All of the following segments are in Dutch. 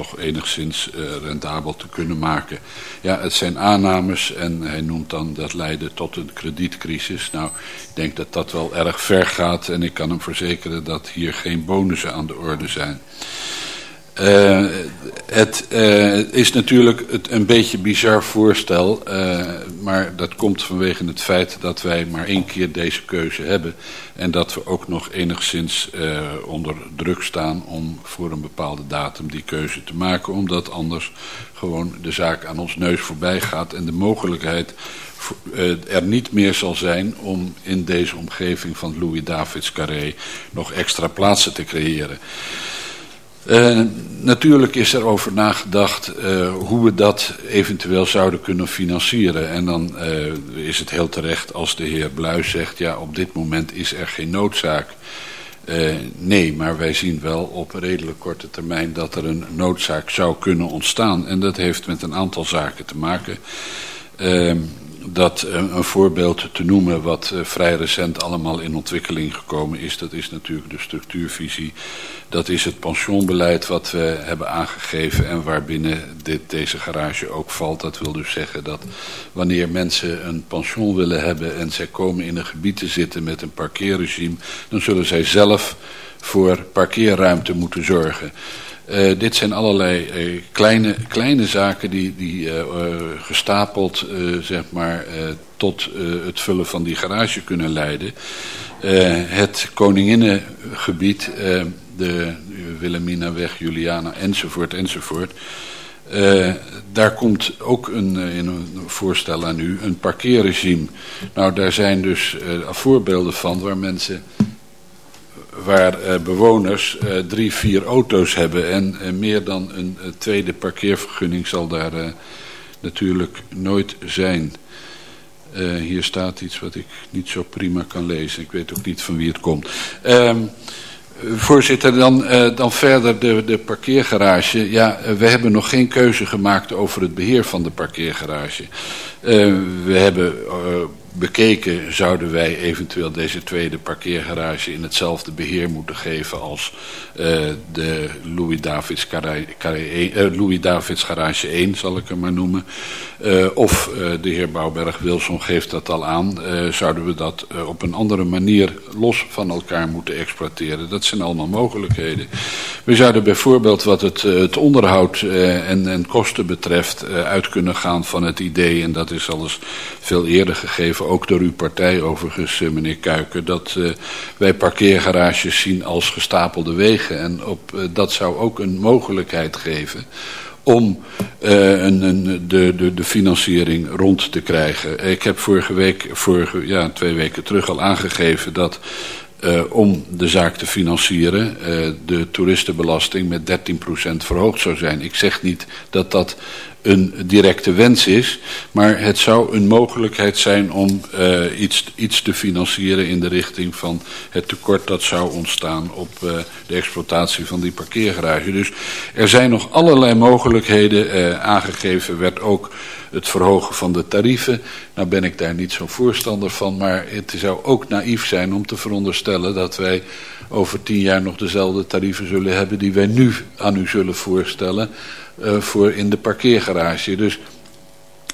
toch enigszins rendabel te kunnen maken. Ja, het zijn aannames en hij noemt dan dat leiden tot een kredietcrisis. Nou, ik denk dat dat wel erg ver gaat en ik kan hem verzekeren dat hier geen bonussen aan de orde zijn. Uh, het uh, is natuurlijk het een beetje bizar voorstel, uh, maar dat komt vanwege het feit dat wij maar één keer deze keuze hebben. En dat we ook nog enigszins onder druk staan om voor een bepaalde datum die keuze te maken. Omdat anders gewoon de zaak aan ons neus voorbij gaat en de mogelijkheid er niet meer zal zijn om in deze omgeving van Louis Davids Carré nog extra plaatsen te creëren. Uh, natuurlijk is er over nagedacht uh, hoe we dat eventueel zouden kunnen financieren. En dan uh, is het heel terecht als de heer Bluis zegt... ja, op dit moment is er geen noodzaak. nee, maar wij zien wel op redelijk korte termijn... dat er een noodzaak zou kunnen ontstaan. En dat heeft met een aantal zaken te maken... Dat een voorbeeld te noemen wat vrij recent allemaal in ontwikkeling gekomen is... dat is natuurlijk de structuurvisie dat is het pensioenbeleid wat we hebben aangegeven en waarbinnen dit, deze garage ook valt. Dat wil dus zeggen dat wanneer mensen een pensioen willen hebben en zij komen in een gebied te zitten met een parkeerregime, dan zullen zij zelf voor parkeerruimte moeten zorgen. Uh, dit zijn allerlei uh, kleine, kleine zaken die, die uh, gestapeld zeg maar, tot het vullen van die garage kunnen leiden. het Koninginnengebied de Wilhelminaweg, Juliana enzovoort enzovoort. Daar komt ook een, eh, in een voorstel aan u een parkeerregime. Nou, daar zijn dus voorbeelden van waar mensen, waar uh, bewoners drie, vier auto's hebben en meer dan een tweede parkeervergunning zal daar natuurlijk nooit zijn. hier staat iets wat ik niet zo prima kan lezen. Ik weet ook niet van wie het komt. Ehm, Voorzitter, dan, dan verder de, de parkeergarage. Ja, we hebben nog geen keuze gemaakt over het beheer van de parkeergarage. We hebben bekeken, zouden wij eventueel deze tweede parkeergarage in hetzelfde beheer moeten geven als de Louis Davids, Davids garage 1, zal ik hem maar noemen. Uh, of de heer Bouwberg-Wilson geeft dat al aan, zouden we dat op een andere manier los van elkaar moeten exploiteren. Dat zijn allemaal mogelijkheden. We zouden bijvoorbeeld wat het, het onderhoud en, en, kosten betreft uit kunnen gaan van het idee, en dat is al eens veel eerder gegeven, ook door uw partij overigens, meneer Kuiken, dat wij parkeergarages zien als gestapelde wegen. En op, dat zou ook een mogelijkheid geven om een, een, de, de, de financiering rond te krijgen. Ik heb vorige week, vorige, ja, twee weken terug al aangegeven dat om de zaak te financieren de toeristenbelasting met 13% verhoogd zou zijn. Ik zeg niet dat dat een directe wens is, maar het zou een mogelijkheid zijn om uh, iets, iets te financieren in de richting van het tekort dat zou ontstaan op uh, de exploitatie van die parkeergarage. Dus er zijn nog allerlei mogelijkheden uh, aangegeven, werd ook het verhogen van de tarieven. Nou ben ik daar niet zo'n voorstander van, maar het zou ook naïef zijn om te veronderstellen dat wij over tien jaar nog dezelfde tarieven zullen hebben die wij nu aan u zullen voorstellen uh, voor in de parkeergarage. Dus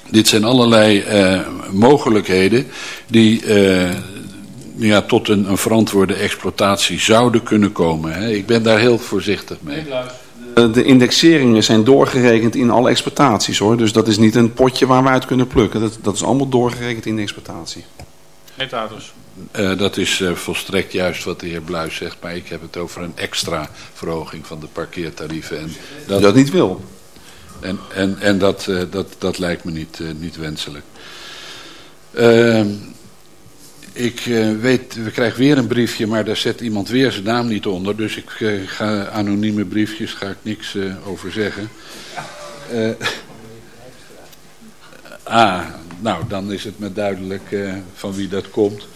dit zijn allerlei uh, mogelijkheden die uh, ja, tot een, een, verantwoorde exploitatie zouden kunnen komen. Hè. Ik ben daar heel voorzichtig mee. De indexeringen zijn doorgerekend in alle exploitaties hoor. Dus dat is niet een potje waar we uit kunnen plukken. Dat, dat is allemaal doorgerekend in de exploitatie. Etaters. Uh, dat is uh, volstrekt juist wat de heer Bluis zegt. Maar ik heb het over een extra verhoging van de parkeertarieven. En dat, dat niet wil. En, en, en dat, uh, dat, dat lijkt me niet, uh, niet wenselijk. Uh, ik uh, weet, we krijgen weer een briefje, maar daar zet iemand weer zijn naam niet onder. Dus ik uh, ga anonieme briefjes, ga ik niks uh, over zeggen. ah, nou, dan is het me duidelijk van wie dat komt.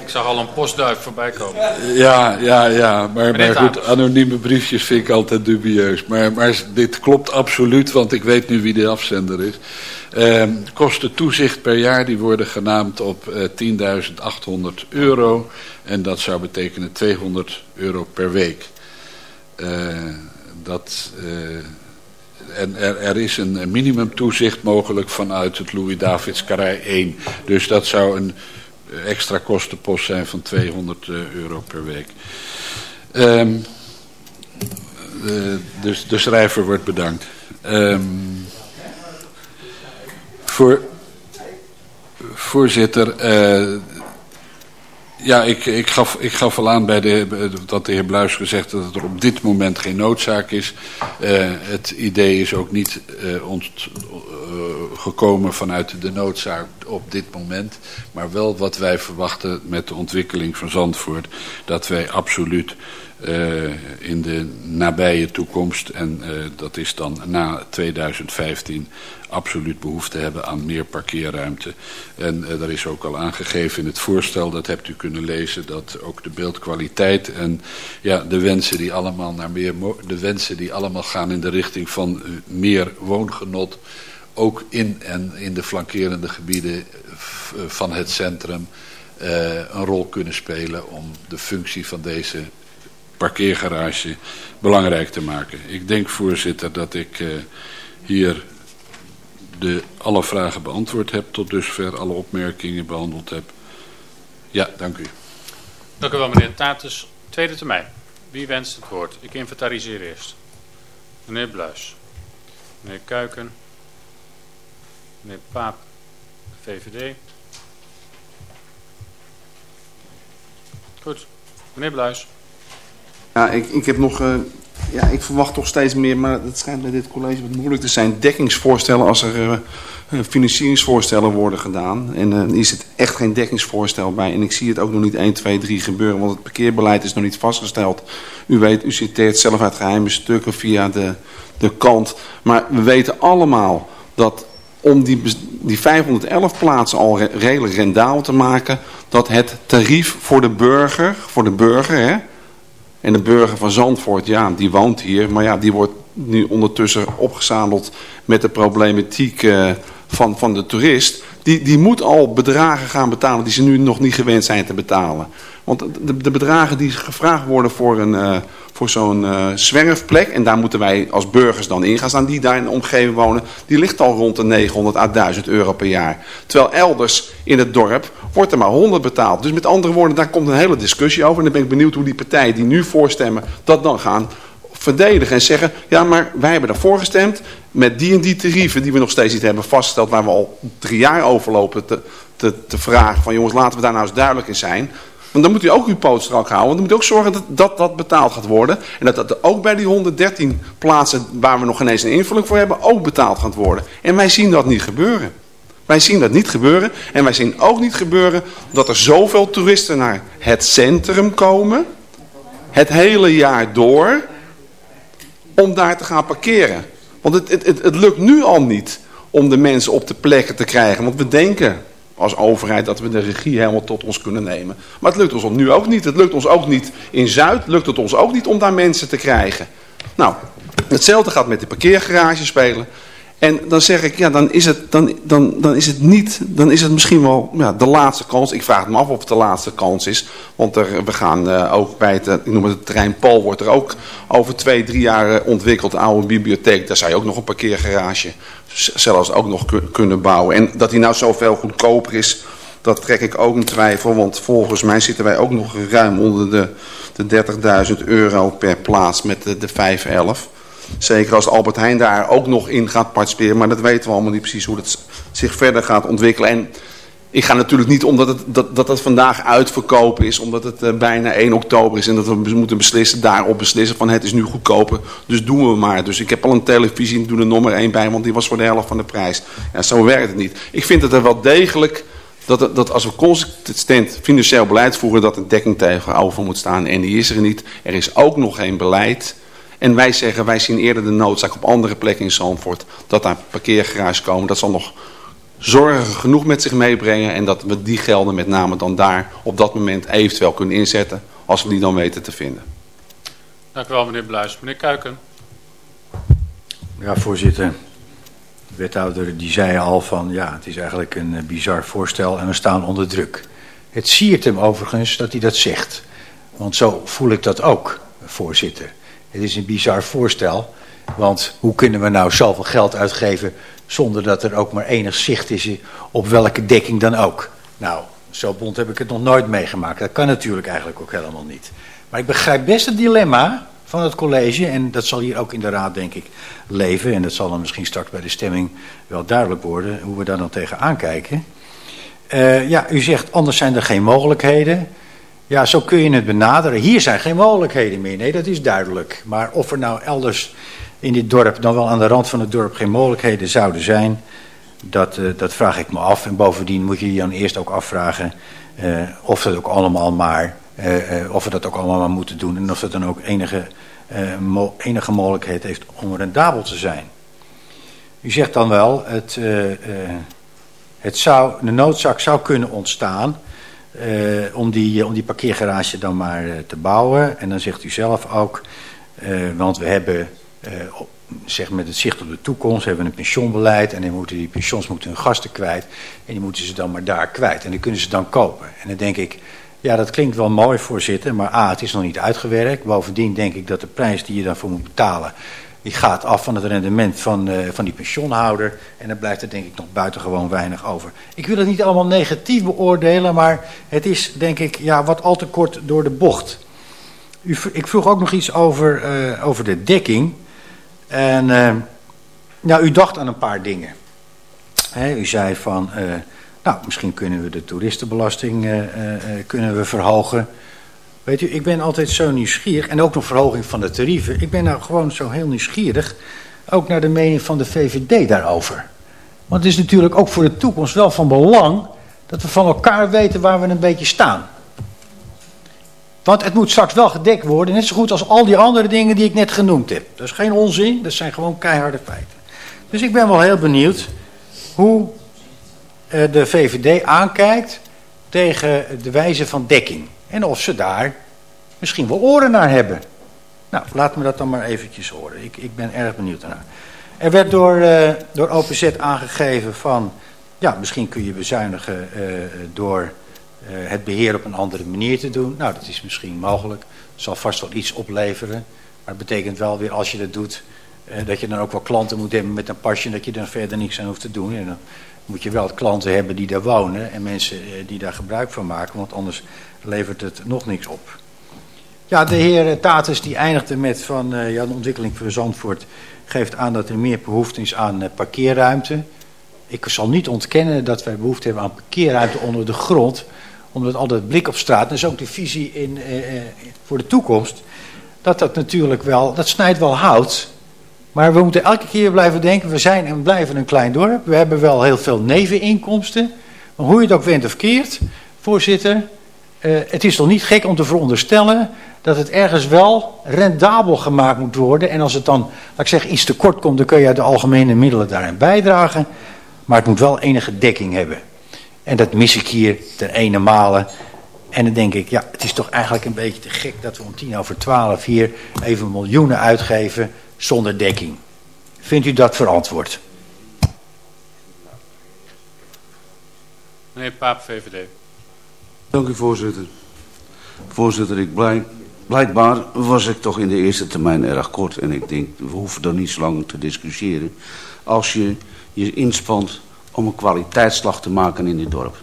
Ik zag al een postduif voorbij komen. Ja, ja, ja. Maar, maar goed, anonieme briefjes vind ik altijd dubieus. Maar, maar dit klopt absoluut, want ik weet nu wie de afzender is. Uh, kosten toezicht per jaar, die worden genaamd op uh, 10.800 euro. En dat zou betekenen 200 euro per week. dat, en er, is een minimumtoezicht mogelijk vanuit het Louis-Davids Karij 1. Dus dat zou een extra kostenpost zijn van 200 euro per week. Um, de, de schrijver wordt bedankt. Um, voor, voorzitter, uh, ja, ik, ik, gaf, ik gaf al aan bij de, dat de heer Bluis gezegd dat er op dit moment geen noodzaak is. Uh, het idee is ook niet uh, ont, gekomen vanuit de noodzaak op dit moment. Maar wel wat wij verwachten met de ontwikkeling van Zandvoort. Dat wij absoluut uh, in de nabije toekomst, en uh, dat is dan na 2015, absoluut behoefte hebben aan meer parkeerruimte. En uh, er is ook al aangegeven in het voorstel, dat hebt u kunnen lezen, dat ook de beeldkwaliteit en ja, de wensen die allemaal naar meer, de wensen die allemaal gaan in de richting van meer woongenot, ook in en in de flankerende gebieden van het centrum, een rol kunnen spelen om de functie van deze parkeergarage belangrijk te maken. Ik denk, voorzitter, dat ik uh, hier de, alle vragen beantwoord heb, tot dusver alle opmerkingen behandeld heb. Ja, dank u. Dank u wel, meneer Tatus. Tweede termijn. Wie wenst het woord? Ik inventariseer eerst. Meneer Bluis. Meneer Kuiken. Meneer Paap, VVD. Goed. Meneer Bluis. Ja, ik, ik heb nog... Uh, ja, ik verwacht toch steeds meer, maar het schijnt bij dit college wat moeilijk te zijn. Dekkingsvoorstellen als er uh, financieringsvoorstellen worden gedaan. En uh, er zit echt geen dekkingsvoorstel bij. En ik zie het ook nog niet 1, 2, 3 gebeuren, want het parkeerbeleid is nog niet vastgesteld. U weet, u citeert zelf uit geheime stukken via de, de kant. Maar we weten allemaal dat om die, die 511 plaatsen al re redelijk rendabel te maken... dat het tarief voor de burger, voor de burger... Hè, en de burger van Zandvoort, ja, die woont hier. Maar ja, die wordt nu ondertussen opgezadeld met de problematiek uh, van, van de toerist. Die, die moet al bedragen gaan betalen die ze nu nog niet gewend zijn te betalen. Want de, de bedragen die gevraagd worden voor, een, uh, voor zo'n uh, zwerfplek... en daar moeten wij als burgers dan in gaan staan die daar in de omgeving wonen... die ligt al rond de 900 à 1000 euro per jaar. Terwijl elders in het dorp wordt er maar 100 betaald. Dus met andere woorden, daar komt een hele discussie over. En dan ben ik benieuwd hoe die partijen die nu voorstemmen dat dan gaan verdedigen. En zeggen, ja maar wij hebben daarvoor gestemd met die en die tarieven die we nog steeds niet hebben vastgesteld. Waar we al drie jaar over lopen te, te, te vragen van jongens laten we daar nou eens duidelijk in zijn. Want dan moet u ook uw poot strak houden. Want dan moet u ook zorgen dat, dat betaald gaat worden. En dat dat ook bij die 113 plaatsen waar we nog ineens een invulling voor hebben ook betaald gaat worden. En wij zien dat niet gebeuren. Wij zien dat niet gebeuren. En wij zien ook niet gebeuren dat er zoveel toeristen naar het centrum komen. Het hele jaar door. Om daar te gaan parkeren. Want het, het, het, het lukt nu al niet om de mensen op de plekken te krijgen. Want we denken als overheid dat we de regie helemaal tot ons kunnen nemen. Maar het lukt ons nu ook niet. Het lukt ons ook niet in Zuid. Lukt het ons ook niet om daar mensen te krijgen. Nou, hetzelfde gaat met de parkeergarage spelen. En dan zeg ik, ja, dan is het, dan, dan, dan is het niet, dan is het misschien wel ja, de laatste kans. Ik vraag me af of het de laatste kans is. Want er, we gaan uh, ook bij het, ik noem het het terrein Pol, wordt er ook over twee, drie jaar ontwikkeld. De oude bibliotheek, daar zou je ook nog een parkeergarage zelfs ook nog kunnen bouwen. En dat die nou zoveel goedkoper is, dat trek ik ook in twijfel. Want volgens mij zitten wij ook nog ruim onder de, de 30.000 euro per plaats met de, de 511. Zeker als Albert Heijn daar ook nog in gaat participeren. Maar dat weten we allemaal niet precies hoe het zich verder gaat ontwikkelen. En ik ga natuurlijk niet omdat het, dat, dat het vandaag uitverkopen is. Omdat het uh, bijna 1 oktober is. En dat we moeten beslissen, daarop beslissen van het is nu goedkoper. Dus doen we maar. Dus ik heb al een televisie en doe er nummer 1 bij. Want die was voor de helft van de prijs. Ja, zo werkt het niet. Ik vind dat er wel degelijk... Dat, dat als we consistent financieel beleid voeren... dat een dekking tegenover moet staan. En die is er niet. Er is ook nog geen beleid... En wij zeggen, wij zien eerder de noodzaak op andere plekken in Zandvoort dat daar parkeergarages komen. Dat zal nog zorgen genoeg met zich meebrengen en dat we die gelden met name dan daar op dat moment eventueel kunnen inzetten als we die dan weten te vinden. Dank u wel meneer Bluis. Meneer Kuiken. Ja voorzitter, de wethouder die zei al van ja het is eigenlijk een uh, bizar voorstel en we staan onder druk. Het siert hem overigens dat hij dat zegt, want zo voel ik dat ook voorzitter. Het is een bizar voorstel. Want hoe kunnen we nou zoveel geld uitgeven zonder dat er ook maar enig zicht is op welke dekking dan ook? Nou, zo bond heb ik het nog nooit meegemaakt. Dat kan natuurlijk eigenlijk ook helemaal niet. Maar ik begrijp best het dilemma van het college. En dat zal hier ook in de raad denk ik leven. En dat zal dan misschien straks bij de stemming wel duidelijk worden hoe we daar dan tegen aankijken. Uh, ja, u zegt anders zijn er geen mogelijkheden. Ja, zo kun je het benaderen. Hier zijn geen mogelijkheden meer. Nee, dat is duidelijk. Maar of er nou elders in dit dorp, dan wel aan de rand van het dorp, geen mogelijkheden zouden zijn, dat, uh, dat vraag ik me af. En bovendien moet je je dan eerst ook afvragen uh, of dat ook allemaal maar, uh, of we dat ook allemaal maar moeten doen. En of dat dan ook enige, mo enige mogelijkheid heeft om rendabel te zijn. U zegt dan wel, het, het zou, de noodzaak zou kunnen ontstaan uh, om, die, om die parkeergarage dan maar uh, te bouwen. En dan zegt u zelf ook, want we hebben, zeg met het zicht op de toekomst, hebben we een pensioenbeleid. En dan moeten die pensions moeten hun gasten kwijt. En die moeten ze dan maar daar kwijt. En die kunnen ze dan kopen. En dan denk ik, ja dat klinkt wel mooi voorzitter, maar A, het is nog niet uitgewerkt. Bovendien denk ik dat de prijs die je daarvoor moet betalen die gaat af van het rendement van, uh, van die pensioenhouder. En dan blijft er denk ik nog buitengewoon weinig over. Ik wil het niet allemaal negatief beoordelen, maar het is denk ik ja, wat al te kort door de bocht. U, ik vroeg ook nog iets over, uh, over de dekking. En uh, nou, u dacht aan een paar dingen. U zei van, nou misschien kunnen we de toeristenbelasting kunnen we verhogen... Weet u, ik ben altijd zo nieuwsgierig. En ook nog verhoging van de tarieven. Ik ben nou gewoon zo heel nieuwsgierig. Ook naar de mening van de VVD daarover. Want het is natuurlijk ook voor de toekomst wel van belang... dat we van elkaar weten waar we een beetje staan. Want het moet straks wel gedekt worden. Net zo goed als al die andere dingen die ik net genoemd heb. Dat is geen onzin. Dat zijn gewoon keiharde feiten. Dus ik ben wel heel benieuwd... hoe uh, de VVD aankijkt tegen de wijze van dekking. En of ze daar misschien wel oren naar hebben. Nou, laat me dat dan maar eventjes horen. Ik, ik ben erg benieuwd daarnaar. Er werd door, uh, door aangegeven van... ja, misschien kun je bezuinigen uh, door uh, het beheer op een andere manier te doen. Nou, dat is misschien mogelijk. Het zal vast wel iets opleveren. Maar het betekent wel weer als je dat doet... dat je dan ook wel klanten moet hebben met een pasje... dat je dan verder niks aan hoeft te doen. En dan moet je wel klanten hebben die daar wonen... en mensen die daar gebruik van maken. Want anders levert het nog niks op. Ja, de heer Tatus die eindigde met van uh, ja, de ontwikkeling voor Zandvoort geeft aan dat er meer behoefte is aan uh, parkeerruimte. Ik zal niet ontkennen dat wij behoefte hebben aan parkeerruimte onder de grond. Omdat altijd blik op straat, dat is ook de visie in, uh, voor de toekomst. Dat dat natuurlijk wel, dat snijdt wel hout. Maar we moeten elke keer blijven denken, we zijn en blijven een klein dorp. We hebben wel heel veel neveninkomsten. Maar hoe je het ook went of keert, voorzitter, uh, het is toch niet gek om te veronderstellen dat het ergens wel rendabel gemaakt moet worden. En als het dan, laat ik zeggen, iets te kort komt, dan kun je uit de algemene middelen daarin bijdragen. Maar het moet wel enige dekking hebben. En dat mis ik hier ten ene malen. En dan denk ik, ja, het is toch eigenlijk een beetje te gek dat we om tien over twaalf hier even miljoenen uitgeven zonder dekking. Vindt u dat verantwoord? Meneer Paap, VVD. Dank u voorzitter. Voorzitter, ik blijk, blijkbaar was ik toch in de eerste termijn erg kort. En ik denk, we hoeven er niet zo lang te discussiëren. Als je je inspant om een kwaliteitsslag te maken in dit dorp.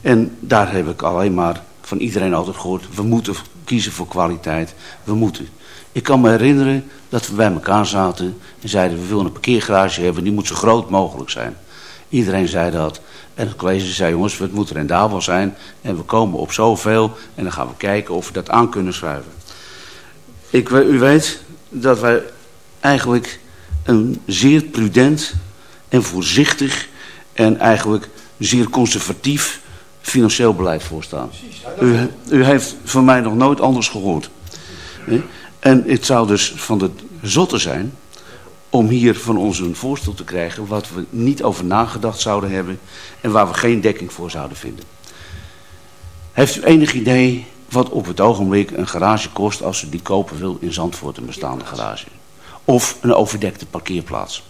En daar heb ik alleen maar van iedereen altijd gehoord. We moeten kiezen voor kwaliteit. We moeten. Ik kan me herinneren dat we bij elkaar zaten en zeiden we willen een parkeergarage hebben. Die moet zo groot mogelijk zijn. Iedereen zei dat. En het college zei, jongens, het moet rendabel zijn. En we komen op zoveel. En dan gaan we kijken of we dat aan kunnen schrijven. Ik, u weet dat wij eigenlijk een zeer prudent en voorzichtig... en eigenlijk zeer conservatief financieel beleid voorstaan. U, u heeft van mij nog nooit anders gehoord. En het zou dus van de zotte zijn om hier van ons een voorstel te krijgen wat we niet over nagedacht zouden hebben en waar we geen dekking voor zouden vinden. Heeft u enig idee wat op het ogenblik een garage kost als u die kopen wil in Zandvoort, een bestaande garage? Of een overdekte parkeerplaats?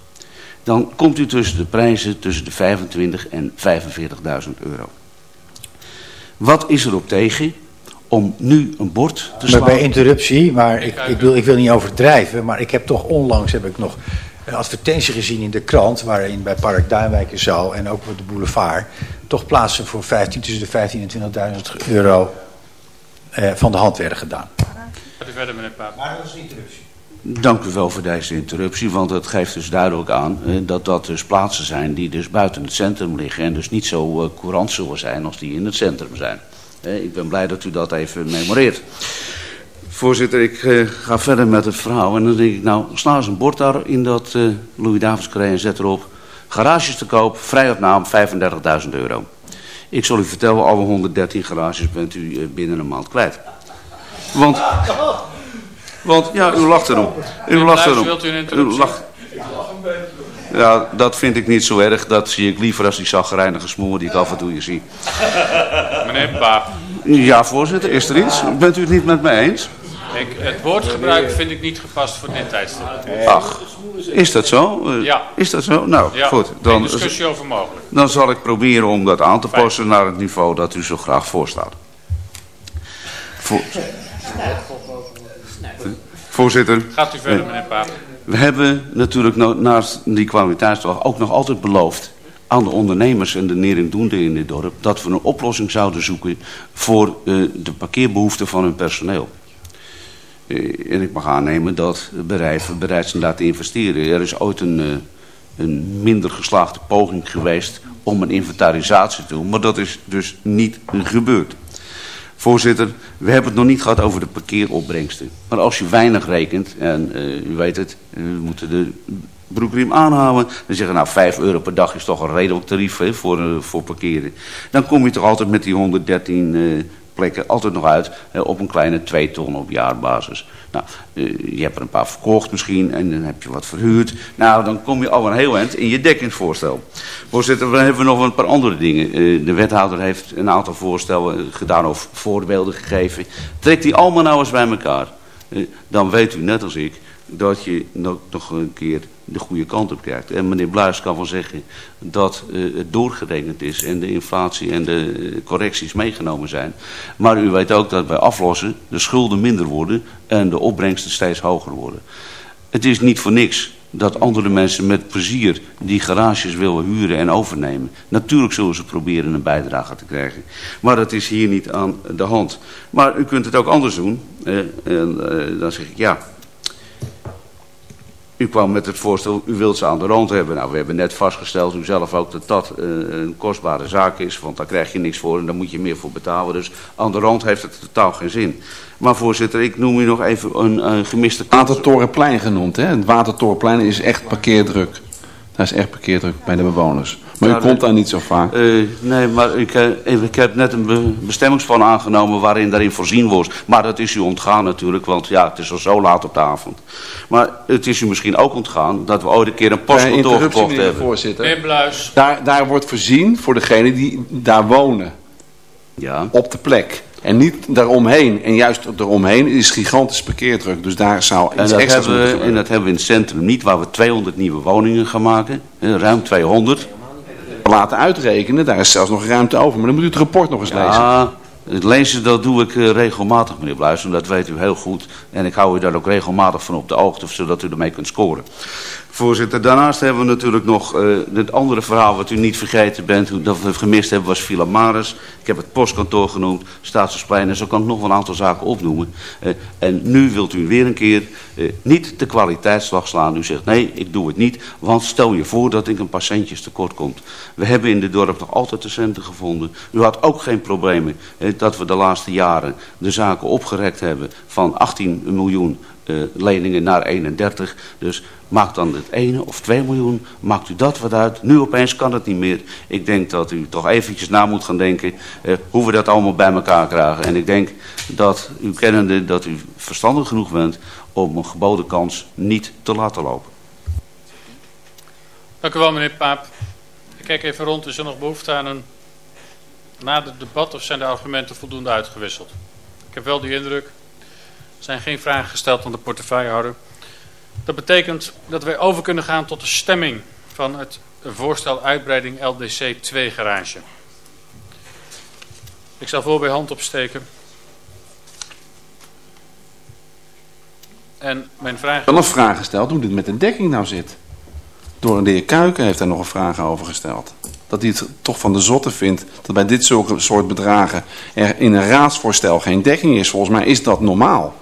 Dan komt u tussen de prijzen tussen de 25 en 45.000 euro. Wat is er op tegen om nu een bord te Maar slaan. bij interruptie, maar ik, ik, wil, ik wil niet overdrijven, maar ik heb toch onlangs heb ik nog een advertentie gezien in de krant, waarin bij Park Duinwijk en zo, en ook op de boulevard, toch plaatsen voor 15, tussen de 15 en 20.000 euro eh, van de hand werden gedaan. Gaat u verder, meneer Paap. Maar dat is interruptie. Dank u wel voor deze interruptie, want het geeft dus duidelijk aan eh, dat dat dus plaatsen zijn die dus buiten het centrum liggen en dus niet zo eh, courant zullen zijn als die in het centrum zijn. Ik ben blij dat u dat even memoreert. Voorzitter, ik eh, ga verder met het verhaal en dan denk ik, nou, sla eens een bord daar in dat eh Louis Davids en zet erop. Garages te koop, vrij op naam, 35.000 euro. Ik zal u vertellen, alle 113 garages bent u eh, binnen een maand kwijt. Want, want ja, u lacht erom. U lacht erom. u een interruptie? lacht. Ja, dat vind ik niet zo erg. Dat zie ik liever als die zagrijnige smoor die ik af en toe hier zie. Meneer Paap, Ja, voorzitter, is er iets? Bent u het niet met mij eens? ik, het woordgebruik vind ik niet gepast voor dit tijdstip. Ach, is dat zo? Eh, Ja. Is dat zo? Nou, Ja, goed. geen Dan, discussie over mogelijk. dan zal ik proberen om dat aan te passen naar het niveau dat u zo graag voorstaat. Voor... Voorzitter. Gaat u verder, meneer Paap. We hebben natuurlijk naast die kwaliteitsslag ook nog altijd beloofd aan de ondernemers en de neringdoenden in dit dorp dat we een oplossing zouden zoeken voor eh, de parkeerbehoeften van hun personeel. Eh, en ik mag aannemen dat bedrijven bereid zijn te investeren. Er is ooit een, eh, een minder geslaagde poging geweest om een inventarisatie te doen, maar dat is dus niet gebeurd. Voorzitter, we hebben het nog niet gehad over de parkeeropbrengsten. Maar als je weinig rekent, en eh, u weet het, eh, we moeten de broekriem aanhouden. Dan zeggen nou 5 euro per dag is toch een redelijk tarief hè, voor, eh, voor parkeren. Dan kom je toch altijd met die 113 eh, plekken altijd nog uit eh, op een kleine 2 ton op jaarbasis. Nou, eh, je hebt er een paar verkocht misschien en dan heb je wat verhuurd. Nou, dan kom je al een heel eind in je dekkingsvoorstel. Voorzitter, we hebben nog een paar andere dingen. Eh, de wethouder heeft een aantal voorstellen gedaan of voorbeelden gegeven. Trek die allemaal nou eens bij elkaar. Eh, dan weet u net als ik dat je nog, een keer de goede kant op krijgt. En meneer Bluis kan wel zeggen dat eh, het doorgerekend is en de inflatie en de eh, correcties meegenomen zijn. Maar u weet ook dat bij aflossen de schulden minder worden en de opbrengsten steeds hoger worden. Het is niet voor niks dat andere mensen met plezier die garages willen huren en overnemen. Natuurlijk zullen ze proberen een bijdrage te krijgen. Maar dat is hier niet aan de hand. Maar u kunt het ook anders doen. En eh, dan zeg ik ja. U kwam met het voorstel, u wilt ze aan de rand hebben. Nou, we hebben net vastgesteld, u zelf ook, dat dat eh, een kostbare zaak is. Want daar krijg je niks voor en daar moet je meer voor betalen. Dus aan de rand heeft het totaal geen zin. Maar voorzitter, ik noem u nog even een, een gemiste. Watertorenplein genoemd, hè? Het Watertorenplein is echt parkeerdruk. Daar is echt parkeerdruk bij de bewoners. Maar u Ja, komt daar niet zo vaak. Eh, nee, maar ik, eh, ik heb net een be- bestemmingsplan aangenomen waarin daarin voorzien wordt. Maar dat is u ontgaan natuurlijk, want ja, het is al zo laat op de avond. Maar het is u misschien ook ontgaan dat we ooit een keer een postkantoor gekocht hebben. voorzitter. Meneer Bluis, Daar, daar wordt voorzien voor degenen die daar wonen. Ja. Op de plek. En niet daaromheen. En juist eromheen is gigantisch parkeerdruk. Dus daar zou En iets dat, extra's hebben we, en dat hebben we in het centrum niet, waar we 200 nieuwe woningen gaan maken. Ruim 200. Laten uitrekenen, daar is zelfs nog ruimte over. Maar dan moet u het rapport nog eens lezen. Het lezen dat doe ik eh, regelmatig, meneer Bluis. Dat weet u heel goed. En ik hou u daar ook regelmatig van op de hoogte, zodat u ermee kunt scoren. Voorzitter, daarnaast hebben we natuurlijk nog eh, het andere verhaal wat u niet vergeten bent, dat we gemist hebben, was Villa Maris. Ik heb het postkantoor genoemd, Staatsplein en zo kan ik nog een aantal zaken opnoemen. Eh, en nu wilt u weer een keer eh, niet de kwaliteitsslag slaan. U zegt nee, ik doe het niet, want stel je voor dat ik een paar centjes tekort komt. We hebben in dit dorp nog altijd de centen gevonden. U had ook geen problemen dat we de laatste jaren de zaken opgerekt hebben van 18 miljoen eh, leningen naar 31. Dus maakt dan het 1 of 2 miljoen, maakt u dat wat uit. Nu opeens kan het niet meer. Ik denk dat u toch eventjes na moet gaan denken eh, hoe we dat allemaal bij elkaar krijgen. En ik denk dat u kennende dat u verstandig genoeg bent om een geboden kans niet te laten lopen. dank u wel meneer Paap. Ik kijk even rond, is er nog behoefte aan een na het debat of zijn de argumenten voldoende uitgewisseld? Ik heb wel die indruk. Er zijn geen vragen gesteld aan de portefeuillehouder. Dat betekent dat wij over kunnen gaan tot de stemming van het voorstel uitbreiding LDC 2 garage. Ik zal voorbij hand opsteken. En mijn vraag... Wel een vraag gesteld hoe dit met de dekking nou zit. Door de heer Kuiken heeft daar nog een vraag over gesteld. Dat hij het toch van de zotte vindt dat bij dit soort bedragen er in een raadsvoorstel geen dekking is. Volgens mij is dat normaal.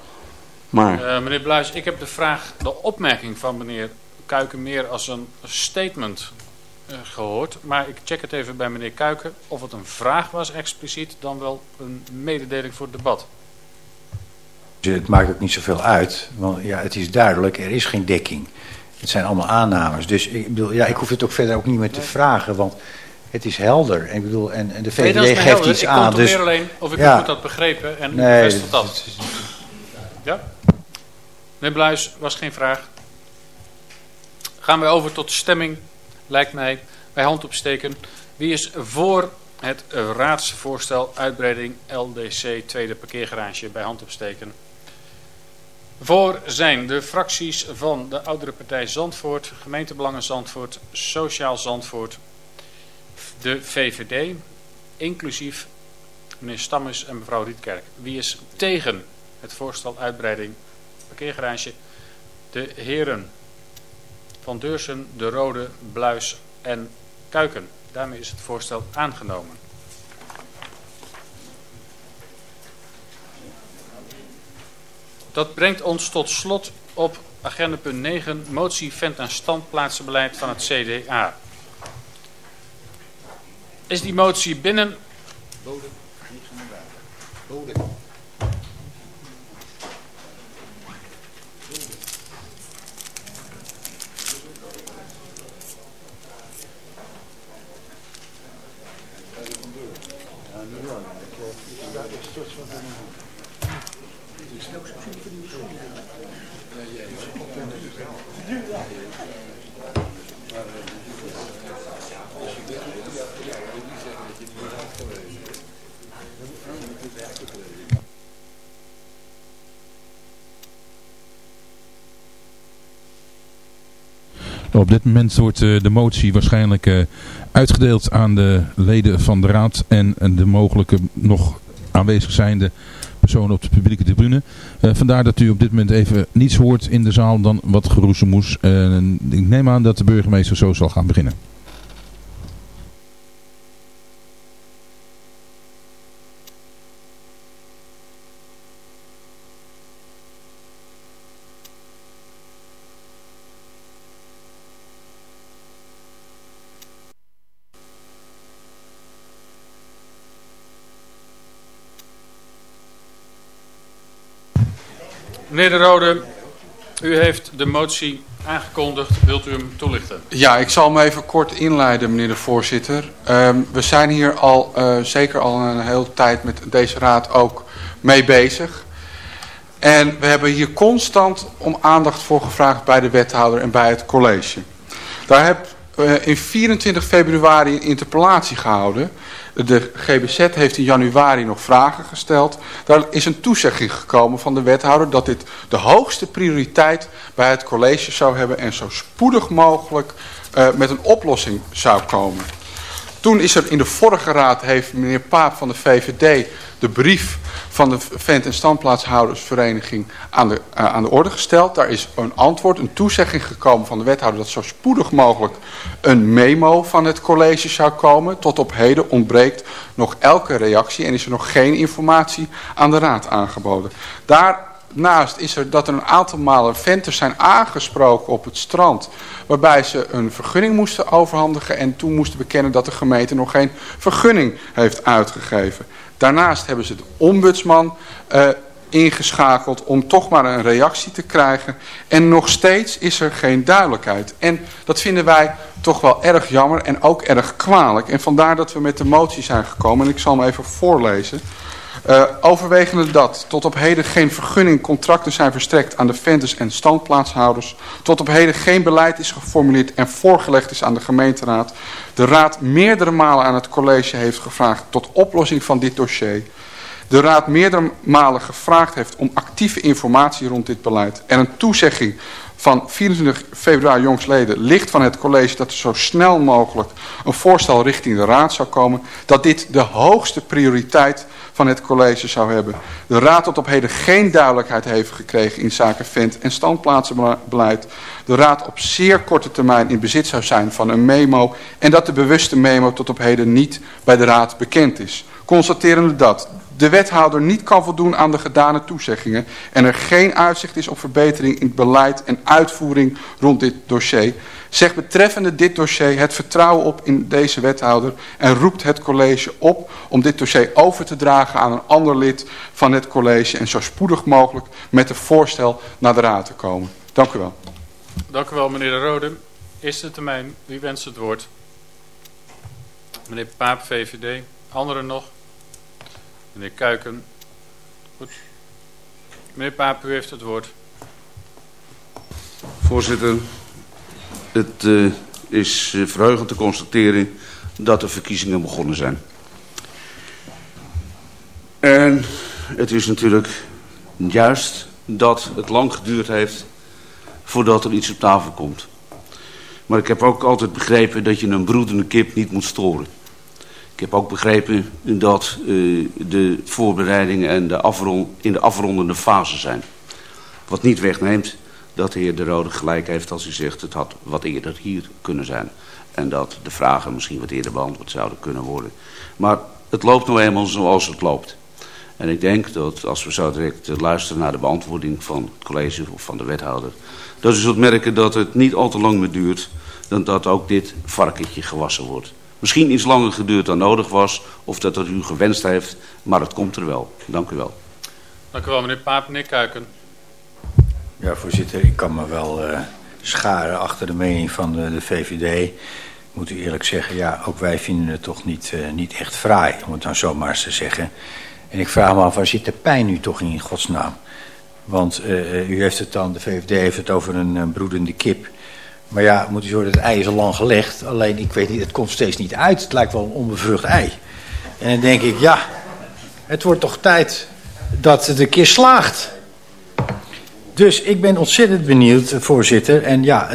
Maar... Uh, meneer Bluis, ik heb de vraag, de opmerking van meneer Kuiken meer als een statement uh, gehoord. Maar ik check het even bij meneer Kuiken of het een vraag was expliciet dan wel een mededeling voor het debat. Het maakt ook niet zoveel uit, want ja, het is duidelijk, er is geen dekking. Het zijn allemaal aannames. Dus ik bedoel, ja, ik hoef het ook verder ook niet meer te vragen, want het is helder. Ik bedoel, en, en de VVD nee, geeft helder. iets ik aan. Ik dus, alleen of ik ja, goed had begrepen en nee, bevestig dat. Ja? Meneer Bluis, was geen vraag. Gaan we over tot stemming, lijkt mij, bij hand opsteken. Wie is voor het raadsvoorstel uitbreiding LDC tweede parkeergarage bij hand opsteken? Voor zijn de fracties van de oudere partij Zandvoort, gemeentebelangen Zandvoort, Sociaal Zandvoort, de VVD, inclusief meneer Stammes en mevrouw Rietkerk. Wie is tegen het voorstel uitbreiding parkeergarage? De heren Van Deursen, De Rode, Bluis en Kuiken. Daarmee is het voorstel aangenomen. Dat brengt ons tot slot op agenda punt 9, motie vent- en standplaatsenbeleid van het CDA. Is die motie binnen? Bode, niks Bode. Op dit moment wordt uh, de motie waarschijnlijk uh, uitgedeeld aan de leden van de raad en, de mogelijke nog aanwezig zijnde personen op de publieke tribune. Uh, vandaar dat u op dit moment even niets hoort in de zaal dan wat geroezemoes. ik neem aan dat de burgemeester zo zal gaan beginnen. Meneer De Rode, u heeft de motie aangekondigd. Wilt u hem toelichten? Ja, ik zal hem even kort inleiden, meneer de voorzitter. Um, we zijn hier al uh, zeker al een hele tijd met deze raad ook mee bezig. En we hebben hier constant om aandacht voor gevraagd bij de wethouder en bij het college. Daar heb uh, in 24 februari een interpellatie gehouden de GBZ heeft in januari nog vragen gesteld. Daar is een toezegging gekomen van de wethouder dat dit de hoogste prioriteit bij het college zou hebben en zo spoedig mogelijk uh, met een oplossing zou komen. Toen is er in de vorige raad, heeft meneer Paap van de VVD de brief van de vent- en standplaatshoudersvereniging aan de, uh, aan de orde gesteld. Daar is een antwoord, een toezegging gekomen van de wethouder dat zo spoedig mogelijk een memo van het college zou komen. Tot op heden ontbreekt nog elke reactie en is er nog geen informatie aan de raad aangeboden. Daarnaast is er dat er een aantal malen venters zijn aangesproken op het strand. Waarbij ze een vergunning moesten overhandigen en toen moesten bekennen dat de gemeente nog geen vergunning heeft uitgegeven. Daarnaast hebben ze de ombudsman uh, ingeschakeld om toch maar een reactie te krijgen. En nog steeds is er geen duidelijkheid. En dat vinden wij toch wel erg jammer en ook erg kwalijk. En vandaar dat we met de motie zijn gekomen. En ik zal hem even voorlezen. Uh, overwegende dat tot op heden geen vergunningcontracten zijn verstrekt aan de vendors en standplaatshouders. Tot op heden geen beleid is geformuleerd en voorgelegd is aan de gemeenteraad. De raad meerdere malen aan het college heeft gevraagd tot oplossing van dit dossier. De raad meerdere malen gevraagd heeft om actieve informatie rond dit beleid. En een toezegging van 24 februari jongsleden ligt van het college dat er zo snel mogelijk een voorstel richting de raad zou komen. Dat dit de hoogste prioriteit van het college zou hebben. De raad tot op heden geen duidelijkheid heeft gekregen in zaken vent- en standplaatsenbeleid. De raad op zeer korte termijn in bezit zou zijn van een memo en dat de bewuste memo tot op heden niet bij de raad bekend is. Constaterende dat de wethouder niet kan voldoen aan de gedane toezeggingen en er geen uitzicht is op verbetering in het beleid en uitvoering rond dit dossier, zegt betreffende dit dossier het vertrouwen op in deze wethouder en roept het college op om dit dossier over te dragen aan een ander lid van het college en zo spoedig mogelijk met een voorstel naar de raad te komen. Dank u wel. Dank u wel, meneer De Rode. Eerste termijn, wie wenst het woord? Meneer Paap, VVD. Anderen nog? Meneer Kuiken. Goed. Meneer Paap, u heeft het woord. Voorzitter, het uh, is uh, verheugend te constateren dat de verkiezingen begonnen zijn. En het is natuurlijk juist dat het lang geduurd heeft voordat er iets op tafel komt. Maar ik heb ook altijd begrepen dat je een broedende kip niet moet storen. Ik heb ook begrepen dat uh, de voorbereidingen en de in de afrondende fase zijn. Wat niet wegneemt dat de heer De Rode gelijk heeft als hij zegt... het had wat eerder hier kunnen zijn. En dat de vragen misschien wat eerder beantwoord zouden kunnen worden. Maar het loopt nou eenmaal zoals het loopt. En ik denk dat als we zo direct luisteren naar de beantwoording van het college of van de wethouder... dat u zult merken dat het niet al te lang meer duurt... dan dat ook dit varkentje gewassen wordt. Misschien iets langer geduurd dan nodig was, of dat het u gewenst heeft, maar het komt er wel. Dank u wel. Dank u wel, meneer Paap. Meneer Kuiken. Ja, voorzitter, ik kan me wel uh, scharen achter de mening van de, de VVD. Moet u eerlijk zeggen, ja, ook wij vinden het toch niet, uh, niet echt fraai, om het dan zomaar eens te zeggen. En ik vraag me af, waar zit de pijn nu toch in, in godsnaam? Want uh, u heeft het dan, de VVD heeft het over een, een broedende kip. Maar ja, moet u zorgen, het ei is al lang gelegd. Alleen, ik weet niet, het komt steeds niet uit. Het lijkt wel een onbevrucht ei. En dan denk ik, ja, het wordt toch tijd dat het een keer slaagt. Dus ik ben ontzettend benieuwd, voorzitter. En ja,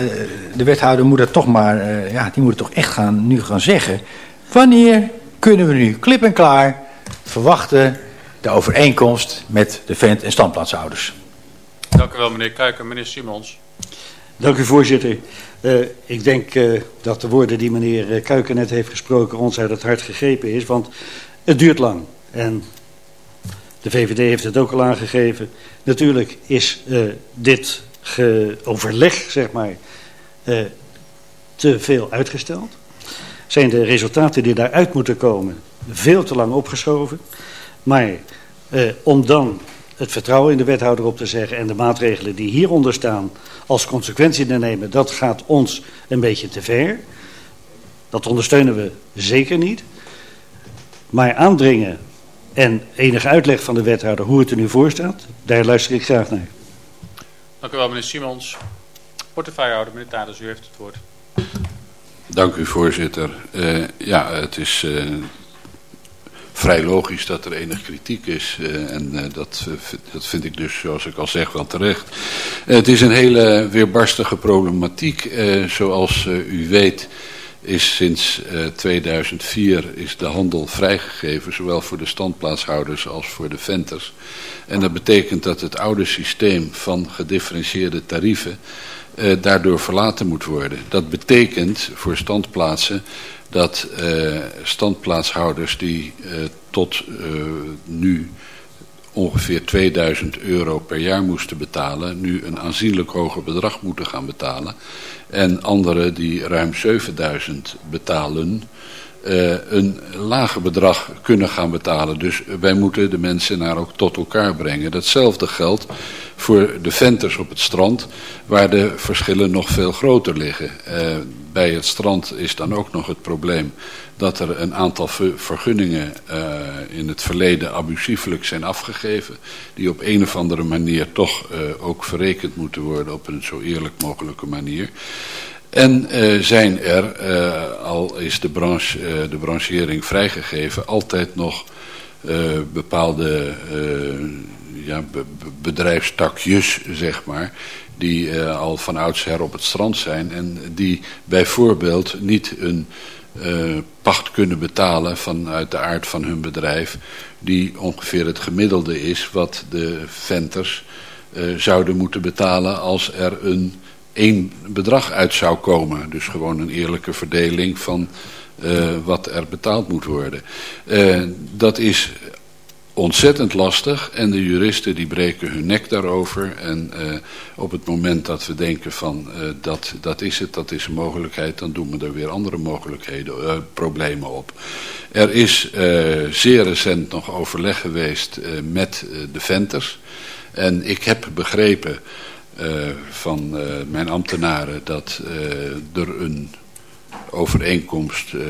de wethouder moet het toch maar, ja, die moet het toch echt gaan, nu gaan zeggen. Wanneer kunnen we nu klip en klaar verwachten de overeenkomst met de vent- en standplaatshouders? Dank u wel, meneer Kuiken. Meneer Simons. Dank u, voorzitter. Uh, ik denk uh, dat de woorden die meneer Kuiken net heeft gesproken ons uit het hart gegrepen is. Want het duurt lang. En de VVD heeft het ook al aangegeven. Natuurlijk is uh, dit overleg, zeg maar, te veel uitgesteld. Zijn de resultaten die daaruit moeten komen veel te lang opgeschoven. Maar om dan het vertrouwen in de wethouder op te zeggen en de maatregelen die hieronder staan als consequentie te nemen, dat gaat ons een beetje te ver. Dat ondersteunen we zeker niet. Maar aandringen en enige uitleg van de wethouder hoe het er nu voor staat, daar luister ik graag naar. Dank u wel, meneer Simons. Portefeuillehouder, meneer Taders, u heeft het woord. Dank u, voorzitter. Uh, ja, het is uh, vrij logisch dat er enig kritiek is. Uh, en uh, dat, uh, dat vind ik dus, zoals ik al zeg, wel terecht. het is een hele weerbarstige problematiek. zoals u weet is sinds 2004 is de handel vrijgegeven, zowel voor de standplaatshouders als voor de venters. En dat betekent dat het oude systeem van gedifferentieerde tarieven daardoor verlaten moet worden. Dat betekent voor standplaatsen dat uh, standplaatshouders die tot nu ongeveer 2000 euro per jaar moesten betalen, nu een aanzienlijk hoger bedrag moeten gaan betalen. En anderen die ruim 7000 betalen, een lager bedrag kunnen gaan betalen. Dus wij moeten de mensen naar ook tot elkaar brengen. Datzelfde geldt voor de venters op het strand, waar de verschillen nog veel groter liggen. Uh, bij het strand is dan ook nog het probleem dat er een aantal vergunningen uh, in het verleden abusiefelijk zijn afgegeven. Die op een of andere manier toch uh, ook verrekend moeten worden op een zo eerlijk mogelijke manier. En uh, zijn er, al is de, branche, de branchering vrijgegeven, altijd nog bepaalde ja, bedrijfstakjes, zeg maar, die al van oudsher op het strand zijn en die bijvoorbeeld niet een uh, pacht kunnen betalen vanuit de aard van hun bedrijf, die ongeveer het gemiddelde is wat de venters uh, zouden moeten betalen als er een één bedrag uit zou komen. Dus gewoon een eerlijke verdeling van uh, wat er betaald moet worden. dat is ontzettend lastig en de juristen die breken hun nek daarover. En uh, op het moment dat we denken van uh, dat, dat is het, dat is een mogelijkheid, dan doen we er weer andere mogelijkheden, uh, problemen op. Er is zeer recent nog overleg geweest met de venters. En ik heb begrepen van mijn ambtenaren dat er een overeenkomst uh,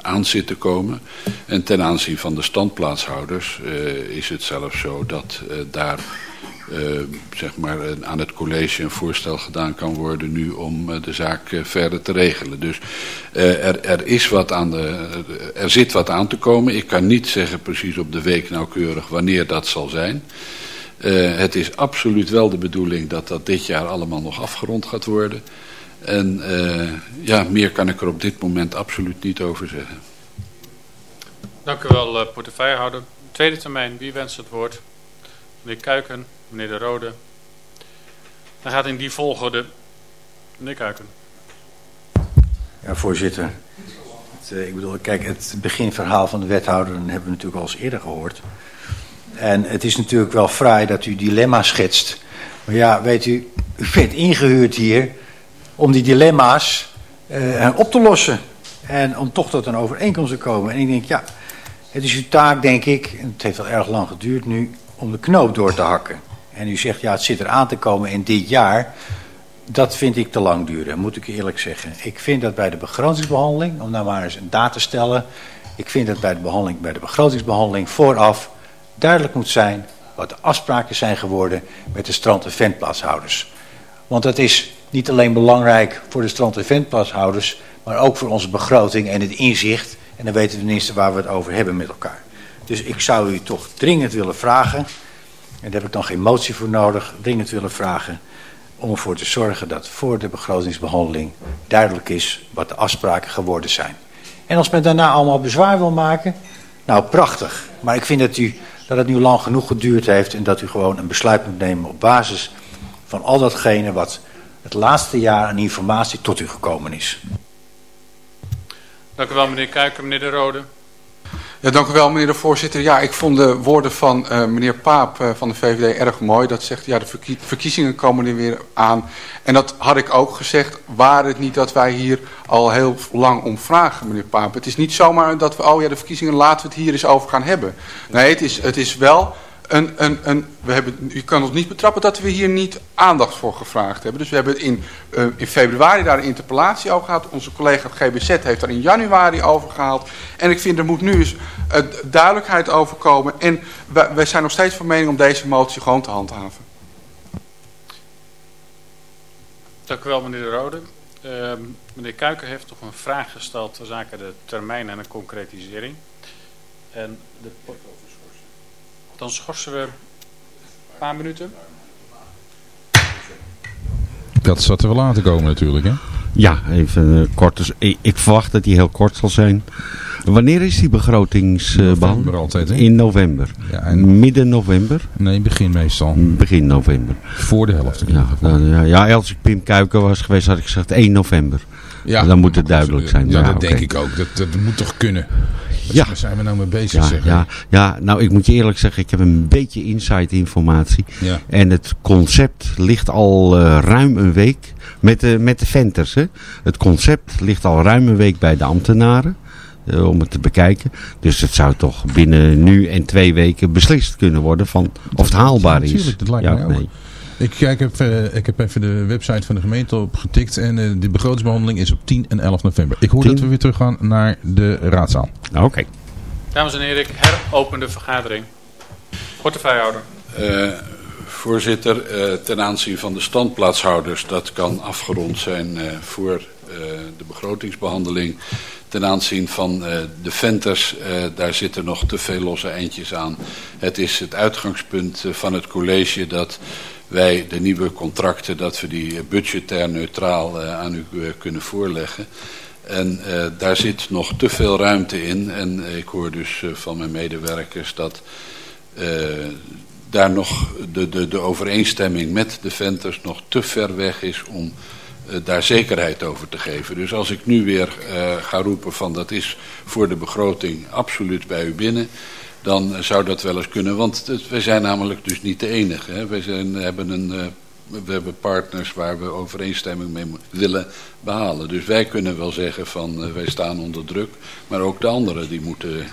aan zit te komen. En ten aanzien van de standplaatshouders uh, is het zelfs zo dat uh, daar zeg maar, aan het college een voorstel gedaan kan worden nu om de zaak verder te regelen. Dus er, er, is wat aan de, er zit wat aan te komen. Ik kan niet zeggen precies op de week nauwkeurig wanneer dat zal zijn. het is absoluut wel de bedoeling dat dat dit jaar allemaal nog afgerond gaat worden. En uh, ja, meer kan ik er op dit moment absoluut niet over zeggen. Dank u wel, uh, portefeuillehouder. Tweede termijn, wie wenst het woord? Meneer Kuiken, meneer De Rode. Dan gaat in die volgorde meneer Kuiken. Ja, voorzitter. Het, uh, ik bedoel, kijk, het beginverhaal van de wethouder hebben we natuurlijk al eens eerder gehoord. En het is natuurlijk wel fraai dat u dilemma schetst. Maar ja, weet u, u bent ingehuurd hier om die dilemma's uh, op te lossen. En om toch tot een overeenkomst te komen. En ik denk, ja, het is uw taak, denk ik, en het heeft al erg lang geduurd nu, om de knoop door te hakken. En u zegt, ja, het zit er aan te komen in dit jaar. Dat vind ik te lang duren, moet ik eerlijk zeggen. Ik vind dat bij de begrotingsbehandeling, om nou maar eens een datum te stellen... ik vind dat bij de, behandeling, bij de begrotingsbehandeling vooraf duidelijk moet zijn... wat de afspraken zijn geworden met de strand- en ventplaatshouders. Want dat is niet alleen belangrijk voor de strand- en ventplashouders, maar ook voor onze begroting en het inzicht. En dan weten we tenminste waar we het over hebben met elkaar. Dus ik zou u toch dringend willen vragen, en daar heb ik dan geen motie voor nodig, dringend willen vragen om ervoor te zorgen dat voor de begrotingsbehandeling duidelijk is wat de afspraken geworden zijn. En als men daarna allemaal bezwaar wil maken, nou prachtig. Maar ik vind dat, u, dat het nu lang genoeg geduurd heeft en dat u gewoon een besluit moet nemen op basis van al datgene wat het laatste jaar aan informatie tot u gekomen is. Dank u wel meneer Kuiken, meneer De Rode. Ja, dank u wel meneer de voorzitter. Ja, ik vond de woorden van uh, meneer Paap uh, van de VVD erg mooi. Dat zegt, ja, de verkie verkiezingen komen er weer aan. En dat had ik ook gezegd, waar het niet dat wij hier al heel lang om vragen, meneer Paap. Het is niet zomaar dat we, oh ja, de verkiezingen, laten we het hier eens over gaan hebben. Nee, het is, het is wel een, we hebben, u kan ons niet betrappen dat we hier niet aandacht voor gevraagd hebben. Dus we hebben in, uh, in februari daar een interpellatie over gehad. Onze collega GBZ heeft daar in januari over gehaald. En ik vind er moet nu eens uh, duidelijkheid over komen. En wij, zijn nog steeds van mening om deze motie gewoon te handhaven. Dank u wel meneer De Rode. Uh, meneer Kuiken heeft nog een vraag gesteld ter zake de termijn en de concretisering. En de dan schorsen we een paar minuten. Dat zat er wel aan te komen natuurlijk, hè? Ja, even uh, kort. Dus ik, ik, verwacht dat die heel kort zal zijn. Wanneer is die begrotingsbehandeling? Uh, altijd, hè? In november. Ja, en... Midden november? Nee, begin meestal. Begin november. Voor de helft. Ja, nou, ja, ja, als ik Pim Kuiken was geweest, had ik gezegd 1 november. Ja, dan moet het duidelijk zijn. Ja, dat okay. denk ik ook. Dat, dat moet toch kunnen. Ja. Waar zijn we nou mee bezig? Ja, zeg ja, ja, nou ik moet je eerlijk zeggen, ik heb een beetje inside informatie. Ja. En het concept ligt al uh, ruim een week met de, met de venters. Hè. Het concept ligt al ruim een week bij de ambtenaren. Uh, om het te bekijken. Dus het zou toch binnen nu en twee weken beslist kunnen worden van of het haalbaar is. Natuurlijk, dat lijkt ja, mij ook. Nee. Ik, kijk even, ik heb even de website van de gemeente opgetikt en uh, de begrotingsbehandeling is op 10 en 11 november. Ik hoor 10? dat we weer terug gaan naar de raadzaal. Oké. Okay. Dames en heren, ik heropen de vergadering. Portefeuillehouder. Uh, voorzitter, uh, ten aanzien van de standplaatshouders, dat kan afgerond zijn uh, voor de begrotingsbehandeling. Ten aanzien van de venters, daar zitten nog te veel losse eindjes aan. Het is het uitgangspunt van het college dat wij de nieuwe contracten, dat we die budgetair neutraal uh, aan u uh, kunnen voorleggen. En daar zit nog te veel ruimte in. En ik hoor dus van mijn medewerkers dat daar nog de, de, de overeenstemming met de venters nog te ver weg is om daar zekerheid over te geven. Dus als ik nu weer ga roepen van dat is voor de begroting absoluut bij u binnen dan zou dat wel eens kunnen. Want het, wij zijn namelijk dus niet de enige. Hè. Wij zijn, hebben een, uh, we hebben partners waar we overeenstemming mee willen behalen. Dus wij kunnen wel zeggen van uh, wij staan onder druk. Maar ook de anderen die moeten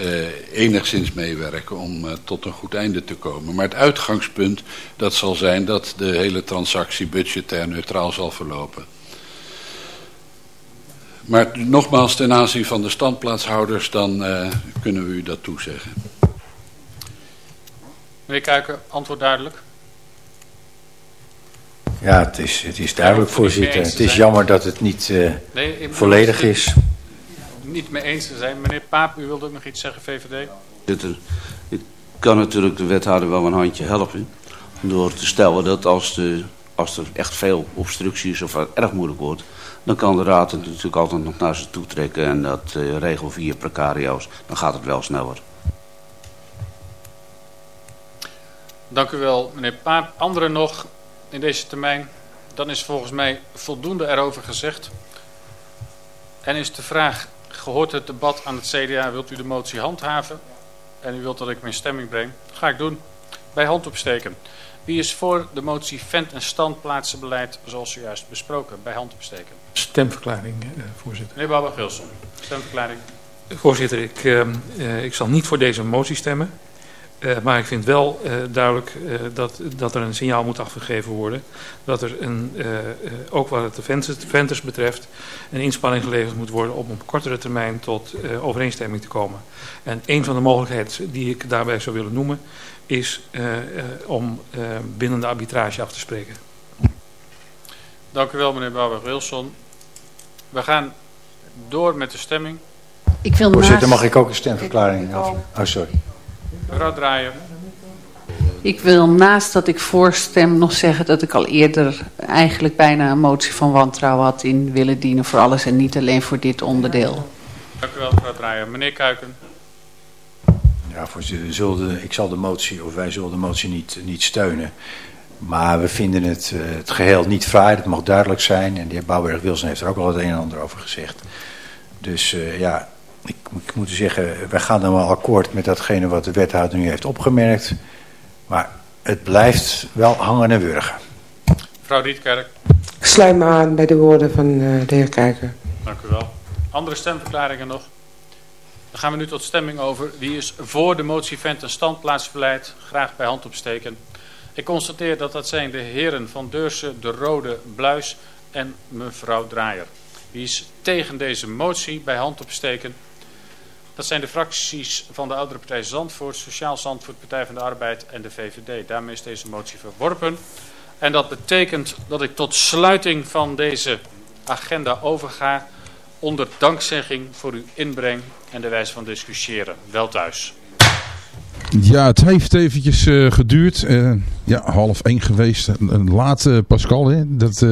uh, enigszins meewerken om tot een goed einde te komen. Maar het uitgangspunt dat zal zijn dat de hele transactie budgetair neutraal zal verlopen. Maar nogmaals, ten aanzien van de standplaatshouders, dan uh, kunnen we u dat toezeggen. Meneer Kuiken, antwoord duidelijk. Ja, het is, het is duidelijk, voorzitter. Het is jammer dat het niet uh, nee, volledig is. Niet mee eens te zijn. Meneer Paap, u wilde ook nog iets zeggen, VVD? Ik kan natuurlijk de wethouder wel een handje helpen. Door te stellen dat als, de, als er echt veel obstructie is of erg moeilijk wordt dan kan de raad het natuurlijk altijd nog naar ze toe trekken en dat uh, regel via precario's. Dan gaat het wel sneller. Dank u wel, meneer Paap. Anderen nog in deze termijn? Dan is volgens mij voldoende erover gezegd. En is de vraag, gehoord het debat aan het CDA, wilt u de motie handhaven? En u wilt dat ik mijn stemming breng? Ga ik doen. Bij hand opsteken. Wie is voor de motie vent- en standplaatsenbeleid zoals zojuist besproken? Bij hand opsteken. Stemverklaring, voorzitter. Meneer Baba-Gilson, stemverklaring. Voorzitter, ik, uh, ik zal niet voor deze motie stemmen. Uh, maar ik vind wel uh, duidelijk dat, dat er een signaal moet afgegeven worden. Dat er een, ook wat de venters, venters, betreft een inspanning geleverd moet worden om op kortere termijn tot overeenstemming te komen. En een van de mogelijkheden die ik daarbij zou willen noemen is om binnen de arbitrage af te spreken. Dank u wel meneer Barbara-Wilson. We gaan door met de stemming. Ik wil Voorzitter, mag ik ook een stemverklaring af? Oh, sorry. Mevrouw Draaien. Ik wil naast dat ik voorstem nog zeggen dat ik al eerder eigenlijk bijna een motie van wantrouwen had in willen dienen voor alles en niet alleen voor dit onderdeel. Dank u wel mevrouw Draaien. Meneer Kuiken. Ja, voorzitter, ik zal de motie, of wij zullen de motie niet, niet steunen. Maar we vinden het, uh, het geheel niet fraai, dat mag duidelijk zijn. En de heer Bouwberg-Wilson heeft er ook al het een en ander over gezegd. Dus uh, ja, ik, ik, moet zeggen, wij gaan dan wel akkoord met datgene wat de wethouder nu heeft opgemerkt. Maar het blijft wel hangen en wurgen. Mevrouw Rietkerk. Ik sluit me aan bij de woorden van uh, de heer Kijker. Dank u wel. Andere stemverklaringen nog? Dan gaan we nu tot stemming over. Wie is voor de motie vent en standplaatsbeleid? Graag bij hand opsteken. Ik constateer dat dat zijn de heren van Deurse, De Rode, Bluis en mevrouw Draaier. Wie is tegen deze motie bij hand opsteken? Dat zijn de fracties van de oudere partij Zandvoort, Sociaal Zandvoort, Partij van de Arbeid en de VVD. Daarmee is deze motie verworpen. En dat betekent dat ik tot sluiting van deze agenda overga onder dankzegging voor uw inbreng en de wijze van discussiëren. Wel thuis. Ja, het heeft eventjes uh, geduurd. Uh, ja, half één geweest. Een late Pascal, hè. Dat...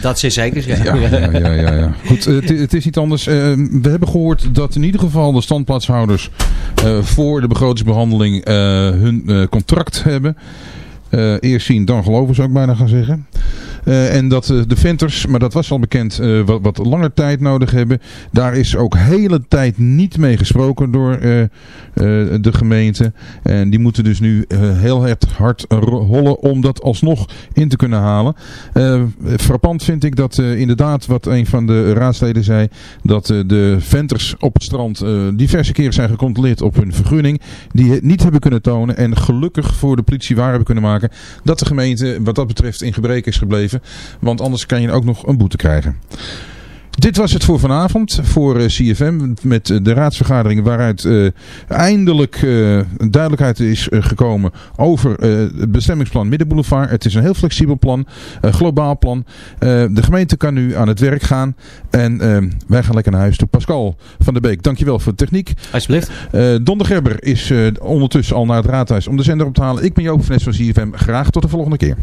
Dat is zeker, ja. Ja, ja, ja, ja, ja. Goed, het, het, is niet anders. we hebben gehoord dat in ieder geval de standplaatshouders voor de begrotingsbehandeling hun contract hebben. Eerst zien, dan geloven zou ik bijna gaan zeggen. Uh, en dat uh, de venters, maar dat was al bekend, wat, wat langer tijd nodig hebben. Daar is ook hele tijd niet mee gesproken door de gemeente. En die moeten dus nu heel hard hollen om dat alsnog in te kunnen halen. frappant vind ik dat inderdaad wat een van de raadsleden zei. Dat de venters op het strand diverse keren zijn gecontroleerd op hun vergunning. Die het niet hebben kunnen tonen. En gelukkig voor de politie waar hebben kunnen maken. Dat de gemeente wat dat betreft in gebrek is gebleven. Want anders kan je ook nog een boete krijgen. Dit was het voor vanavond, voor uh, CFM, met uh, de raadsvergadering waaruit uh, eindelijk duidelijkheid is gekomen over het bestemmingsplan Middenboulevard. Het is een heel flexibel plan, globaal plan. de gemeente kan nu aan het werk gaan en wij gaan lekker naar huis toe. Pascal van der Beek, dankjewel voor de techniek. Alsjeblieft. Don de Gerber is ondertussen al naar het raadhuis om de zender op te halen. Ik ben Joop van van CFM. Graag tot de volgende keer.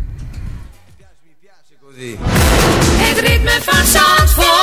Het ritme van Zandvoort.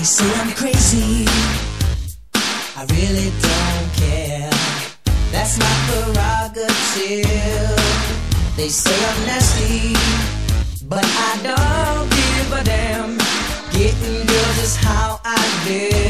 They say I'm crazy. I really don't care. That's my prerogative. They say I'm nasty, but I don't give a damn. Getting girls is how I live.